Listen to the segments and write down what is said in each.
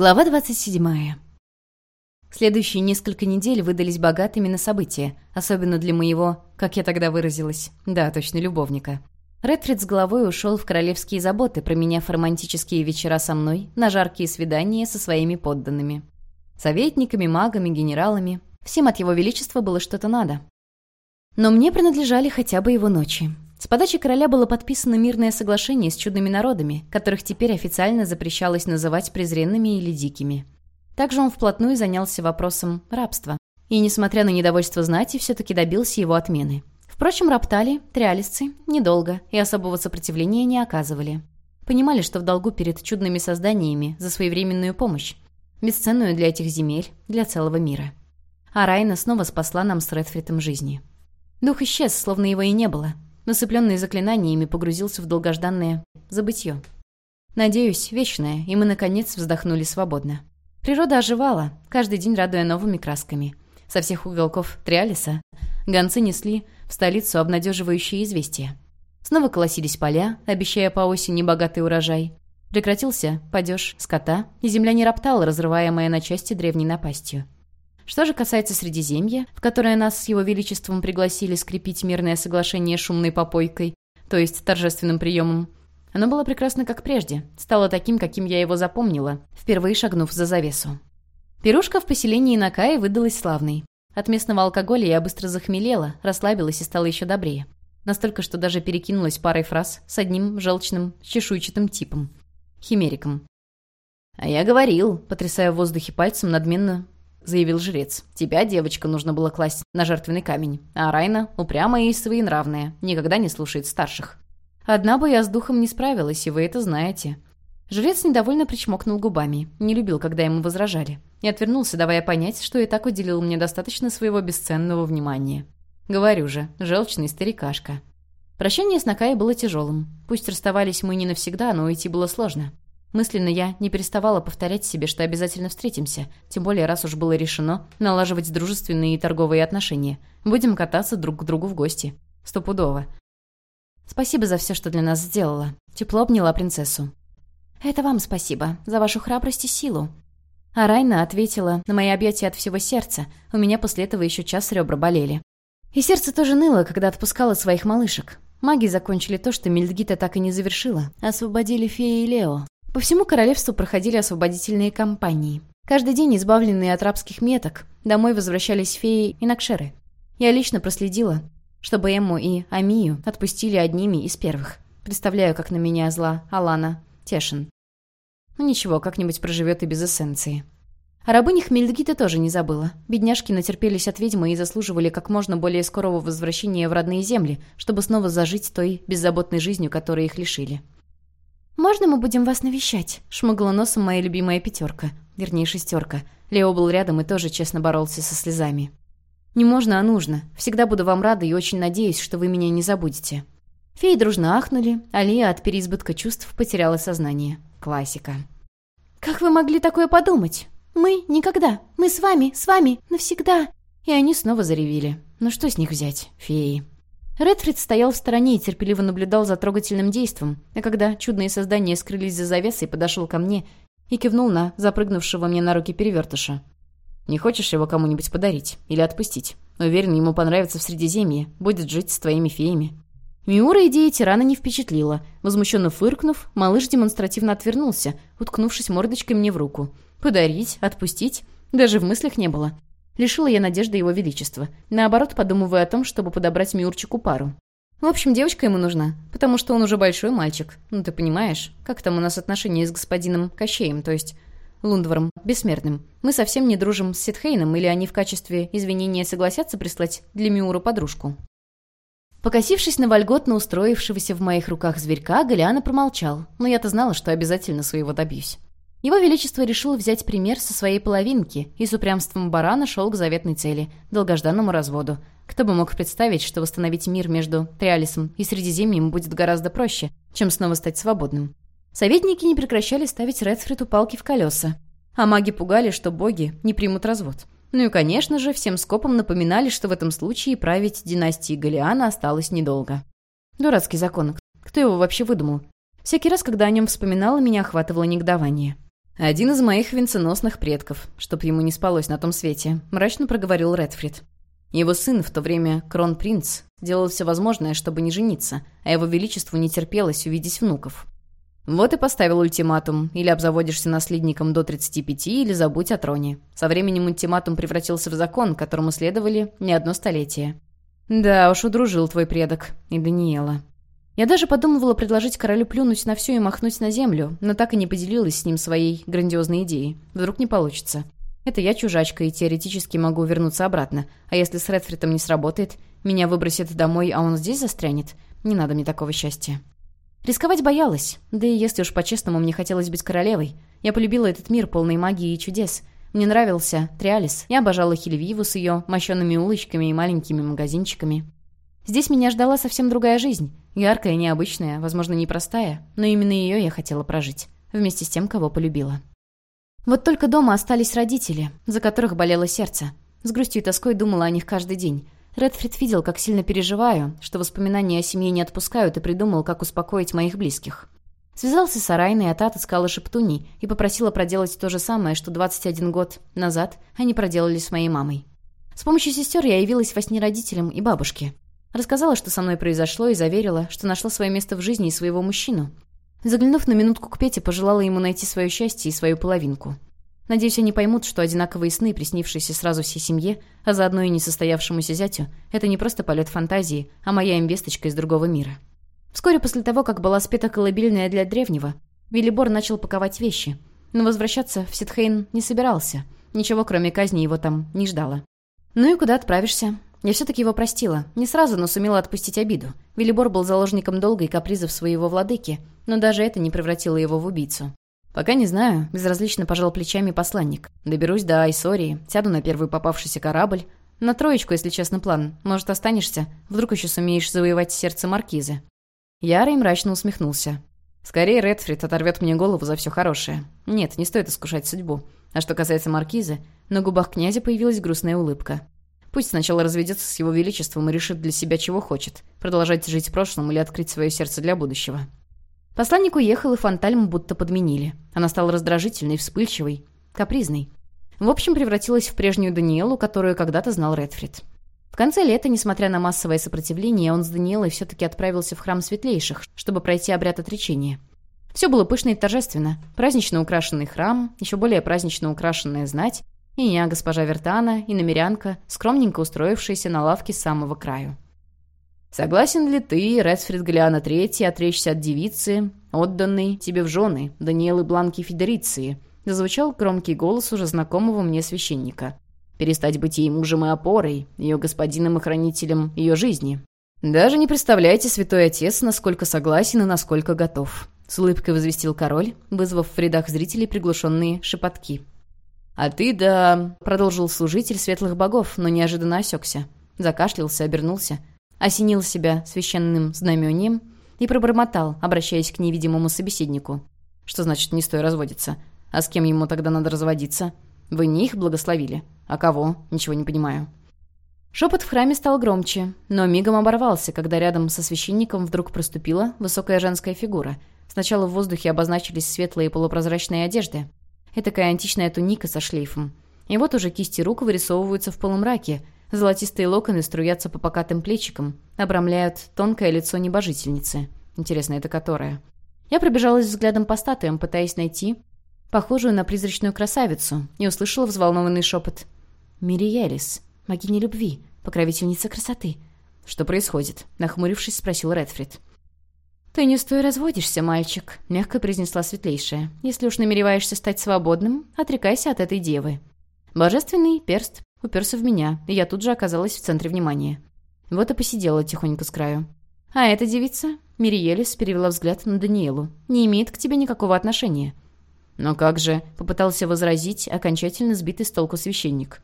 Глава 27. Следующие несколько недель выдались богатыми на события, особенно для моего, как я тогда выразилась, да, точно, любовника. Редфрид с головой ушел в королевские заботы, променяв романтические вечера со мной на жаркие свидания со своими подданными. Советниками, магами, генералами. Всем от его величества было что-то надо. Но мне принадлежали хотя бы его ночи. С подачи короля было подписано мирное соглашение с чудными народами, которых теперь официально запрещалось называть презренными или дикими. Также он вплотную занялся вопросом рабства. И, несмотря на недовольство знати, все-таки добился его отмены. Впрочем, роптали, триалисцы, недолго, и особого сопротивления не оказывали. Понимали, что в долгу перед чудными созданиями за своевременную помощь, бесценную для этих земель, для целого мира. А Райна снова спасла нам с Редфритом жизни. Дух исчез, словно его и не было, насыпленный заклинаниями, погрузился в долгожданное забытье. Надеюсь, вечное, и мы, наконец, вздохнули свободно. Природа оживала, каждый день радуя новыми красками. Со всех уголков Триалиса гонцы несли в столицу обнадеживающие известия. Снова колосились поля, обещая по осени богатый урожай. Прекратился падеж скота, и земля не роптала, разрываемая на части древней напастью. Что же касается Средиземья, в которое нас с его величеством пригласили скрепить мирное соглашение шумной попойкой, то есть торжественным приемом, оно было прекрасно как прежде, стало таким, каким я его запомнила, впервые шагнув за завесу. Пирушка в поселении Накаи выдалась славной. От местного алкоголя я быстро захмелела, расслабилась и стала еще добрее. Настолько, что даже перекинулась парой фраз с одним желчным, чешуйчатым типом. Химериком. «А я говорил», потрясая в воздухе пальцем, надменно заявил жрец. «Тебя, девочка, нужно было класть на жертвенный камень, а Райна упрямая и своенравная, никогда не слушает старших. Одна бы я с духом не справилась, и вы это знаете». Жрец недовольно причмокнул губами, не любил, когда ему возражали, и отвернулся, давая понять, что и так уделил мне достаточно своего бесценного внимания. Говорю же, желчный старикашка. Прощание с Накай было тяжелым. Пусть расставались мы не навсегда, но уйти было сложно. Мысленно я не переставала повторять себе, что обязательно встретимся, тем более раз уж было решено налаживать дружественные и торговые отношения. Будем кататься друг к другу в гости. Стопудово. Спасибо за все, что для нас сделала. Тепло обняла принцессу. «Это вам спасибо, за вашу храбрость и силу». А Райна ответила на мои объятия от всего сердца. У меня после этого еще час ребра болели. И сердце тоже ныло, когда отпускала своих малышек. Маги закончили то, что Мельдгита так и не завершила. Освободили Феи и Лео. По всему королевству проходили освободительные кампании. Каждый день, избавленные от рабских меток, домой возвращались феи и накшеры. Я лично проследила, чтобы Эмму и Амию отпустили одними из первых. Представляю, как на меня зла Алана Тешин. Ну ничего, как-нибудь проживет и без эссенции. О рабынях Мельдгита тоже не забыла. Бедняжки натерпелись от ведьмы и заслуживали как можно более скорого возвращения в родные земли, чтобы снова зажить той беззаботной жизнью, которой их лишили. «Можно мы будем вас навещать?» — шмыгла носом моя любимая пятерка. Вернее, шестерка. Лео был рядом и тоже честно боролся со слезами. «Не можно, а нужно. Всегда буду вам рада и очень надеюсь, что вы меня не забудете». Феи дружно ахнули, а Лия от переизбытка чувств потеряла сознание. Классика. «Как вы могли такое подумать? Мы никогда. Мы с вами, с вами, навсегда». И они снова заревели. Ну что с них взять, феи? Редфрид стоял в стороне и терпеливо наблюдал за трогательным действом, а когда чудные создания скрылись за завесой, подошел ко мне и кивнул на запрыгнувшего мне на руки перевертыша. «Не хочешь его кому-нибудь подарить или отпустить? Уверен, ему понравится в Средиземье, будет жить с твоими феями». Миура идея тирана не впечатлила. Возмущенно фыркнув, малыш демонстративно отвернулся, уткнувшись мордочкой мне в руку. «Подарить? Отпустить?» Даже в мыслях не было. Лишила я надежды его величества. Наоборот, подумывая о том, чтобы подобрать Миурчику пару. В общем, девочка ему нужна, потому что он уже большой мальчик. Ну, ты понимаешь, как там у нас отношения с господином Кощеем, то есть Лундвором, бессмертным. Мы совсем не дружим с Ситхейном, или они в качестве извинения согласятся прислать для Миура подружку?» Покосившись на вольготно устроившегося в моих руках зверька, Галиана промолчал, но я-то знала, что обязательно своего добьюсь. Его Величество решил взять пример со своей половинки и с упрямством барана шел к заветной цели – долгожданному разводу. Кто бы мог представить, что восстановить мир между Триалисом и Средиземьем будет гораздо проще, чем снова стать свободным. Советники не прекращали ставить Редфриду палки в колеса, а маги пугали, что боги не примут развод. Ну и, конечно же, всем скопом напоминали, что в этом случае править династии Галиана осталось недолго. Дурацкий закон. Кто его вообще выдумал? Всякий раз, когда о нем вспоминала, меня охватывало негодование. «Один из моих венценосных предков, чтоб ему не спалось на том свете», — мрачно проговорил Редфрид. Его сын, в то время кронпринц, делал все возможное, чтобы не жениться, а его величеству не терпелось увидеть внуков. Вот и поставил ультиматум. Или обзаводишься наследником до 35, или забудь о троне. Со временем ультиматум превратился в закон, которому следовали не одно столетие. Да уж, удружил твой предок. И Даниэла. Я даже подумывала предложить королю плюнуть на все и махнуть на землю, но так и не поделилась с ним своей грандиозной идеей. Вдруг не получится. Это я чужачка и теоретически могу вернуться обратно. А если с Редфритом не сработает, меня выбросят домой, а он здесь застрянет? Не надо мне такого счастья. Рисковать боялась. Да и если уж по-честному мне хотелось быть королевой. Я полюбила этот мир, полный магии и чудес. Мне нравился Триалис. Я обожала Хельвиву с ее мощенными улочками и маленькими магазинчиками. Здесь меня ждала совсем другая жизнь. Яркая, необычная, возможно, непростая, но именно ее я хотела прожить. Вместе с тем, кого полюбила. Вот только дома остались родители, за которых болело сердце. С грустью и тоской думала о них каждый день. Редфрид видел, как сильно переживаю, что воспоминания о семье не отпускают, и придумал, как успокоить моих близких. Связался с Арайной, а та отыскала Шептуни и попросила проделать то же самое, что 21 год назад они проделали с моей мамой. С помощью сестер я явилась во сне родителям и бабушке. Рассказала, что со мной произошло, и заверила, что нашла свое место в жизни и своего мужчину. Заглянув на минутку к Пете, пожелала ему найти свое счастье и свою половинку. Надеюсь, они поймут, что одинаковые сны, приснившиеся сразу всей семье, а заодно и несостоявшемуся зятю, это не просто полет фантазии, а моя им весточка из другого мира. Вскоре после того, как была спета колыбельная для древнего, Виллибор начал паковать вещи. Но возвращаться в Ситхейн не собирался. Ничего, кроме казни, его там не ждало. «Ну и куда отправишься?» Я все-таки его простила. Не сразу, но сумела отпустить обиду. Велибор был заложником долга и капризов своего владыки, но даже это не превратило его в убийцу. «Пока не знаю», — безразлично пожал плечами посланник. «Доберусь до Айсории, сяду на первый попавшийся корабль. На троечку, если честно, план. Может, останешься? Вдруг еще сумеешь завоевать сердце Маркизы?» Ярый мрачно усмехнулся. «Скорее Редфрид оторвет мне голову за все хорошее. Нет, не стоит искушать судьбу. А что касается Маркизы, на губах князя появилась грустная улыбка. Пусть сначала разведется с его величеством и решит для себя, чего хочет. Продолжать жить в прошлом или открыть свое сердце для будущего. Посланник уехал, и Фантальм будто подменили. Она стала раздражительной, вспыльчивой, капризной. В общем, превратилась в прежнюю Даниэлу, которую когда-то знал Редфрид. В конце лета, несмотря на массовое сопротивление, он с Даниэлой все-таки отправился в храм светлейших, чтобы пройти обряд отречения. Все было пышно и торжественно. Празднично украшенный храм, еще более празднично украшенная знать, и я, госпожа Вертана, и намерянка, скромненько устроившаяся на лавке с самого краю. «Согласен ли ты, Ресфрид Галиана Третий, отречься от девицы, отданной тебе в жены, Даниэлы Бланки Федериции?» зазвучал громкий голос уже знакомого мне священника. «Перестать быть ей мужем и опорой, ее господином и хранителем ее жизни. Даже не представляете, святой отец, насколько согласен и насколько готов». С улыбкой возвестил король, вызвав в рядах зрителей приглушенные шепотки. «А ты, да...» — продолжил служитель светлых богов, но неожиданно осекся. Закашлялся, обернулся, осенил себя священным знамением и пробормотал, обращаясь к невидимому собеседнику. «Что значит не стоя разводиться? А с кем ему тогда надо разводиться? Вы не их благословили? А кого? Ничего не понимаю». Шепот в храме стал громче, но мигом оборвался, когда рядом со священником вдруг проступила высокая женская фигура. Сначала в воздухе обозначились светлые полупрозрачные одежды. Этакая античная туника со шлейфом. И вот уже кисти рук вырисовываются в полумраке, Золотистые локоны струятся по покатым плечикам, обрамляют тонкое лицо небожительницы. Интересно, это которая? Я пробежалась взглядом по статуям, пытаясь найти похожую на призрачную красавицу, и услышала взволнованный шепот. «Мириэлис, богиня любви, покровительница красоты». «Что происходит?» — нахмурившись, спросил Редфрид. «Ты не стой разводишься, мальчик», — мягко произнесла светлейшая. «Если уж намереваешься стать свободным, отрекайся от этой девы». Божественный перст уперся в меня, и я тут же оказалась в центре внимания. Вот и посидела тихонько с краю. А эта девица, Мириелис, перевела взгляд на Даниэлу, не имеет к тебе никакого отношения. Но как же, попытался возразить окончательно сбитый с толку священник.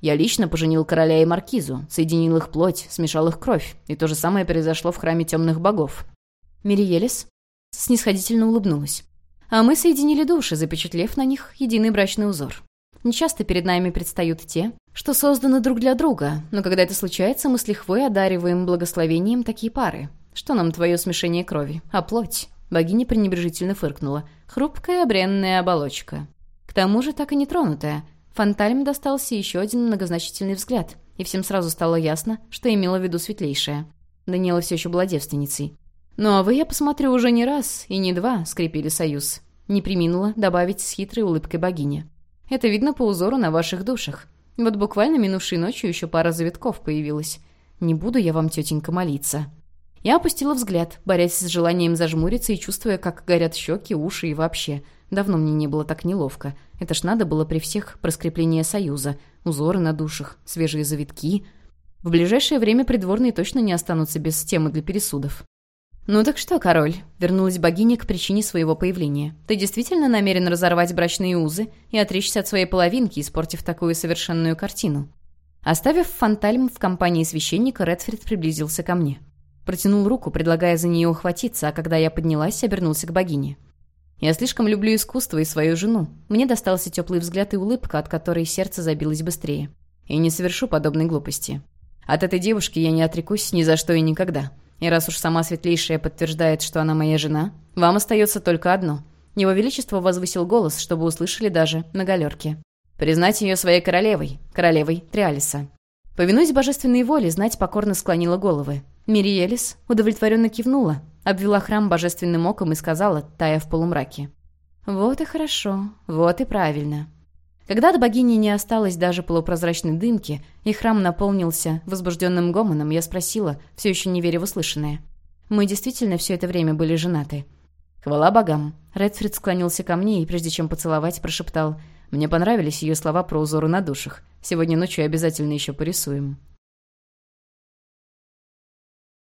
Я лично поженил короля и маркизу, соединил их плоть, смешал их кровь, и то же самое произошло в храме темных богов. Мириелис снисходительно улыбнулась. А мы соединили души, запечатлев на них единый брачный узор. Нечасто перед нами предстают те, что созданы друг для друга, но когда это случается, мы с лихвой одариваем благословением такие пары. Что нам твое смешение крови? А плоть?» Богиня пренебрежительно фыркнула. Хрупкая бренная оболочка. К тому же так и не тронутая. Фантальм достался еще один многозначительный взгляд, и всем сразу стало ясно, что имела в виду светлейшая. Даниэла все еще была девственницей. «Ну а вы, я посмотрю, уже не раз и не два скрепили союз». Не приминула добавить с хитрой улыбкой богиня. «Это видно по узору на ваших душах. Вот буквально минувшей ночью еще пара завитков появилась. Не буду я вам, тетенька, молиться». Я опустила взгляд, борясь с желанием зажмуриться и чувствуя, как горят щеки, уши и вообще. Давно мне не было так неловко. Это ж надо было при всех проскрепление союза. Узоры на душах, свежие завитки. В ближайшее время придворные точно не останутся без темы для пересудов. «Ну так что, король?» — вернулась богиня к причине своего появления. «Ты действительно намерен разорвать брачные узы и отречься от своей половинки, испортив такую совершенную картину?» Оставив фантальм в компании священника, Редфрид приблизился ко мне. Протянул руку, предлагая за нее ухватиться, а когда я поднялась, обернулся к богине. «Я слишком люблю искусство и свою жену. Мне достался теплый взгляд и улыбка, от которой сердце забилось быстрее. И не совершу подобной глупости. От этой девушки я не отрекусь ни за что и никогда. И раз уж сама Светлейшая подтверждает, что она моя жена, вам остается только одно». Его Величество возвысил голос, чтобы услышали даже на галерке. «Признать ее своей королевой, королевой Триалиса». Повинуясь божественной воле, знать покорно склонила головы. Мириелис удовлетворенно кивнула, обвела храм божественным оком и сказала, тая в полумраке. «Вот и хорошо, вот и правильно». Когда до богини не осталось даже полупрозрачной дымки, и храм наполнился возбужденным гомоном, я спросила, все еще не веря в услышанное. «Мы действительно все это время были женаты?» «Хвала богам!» Редфрид склонился ко мне и, прежде чем поцеловать, прошептал. «Мне понравились ее слова про узоры на душах. Сегодня ночью обязательно еще порисуем».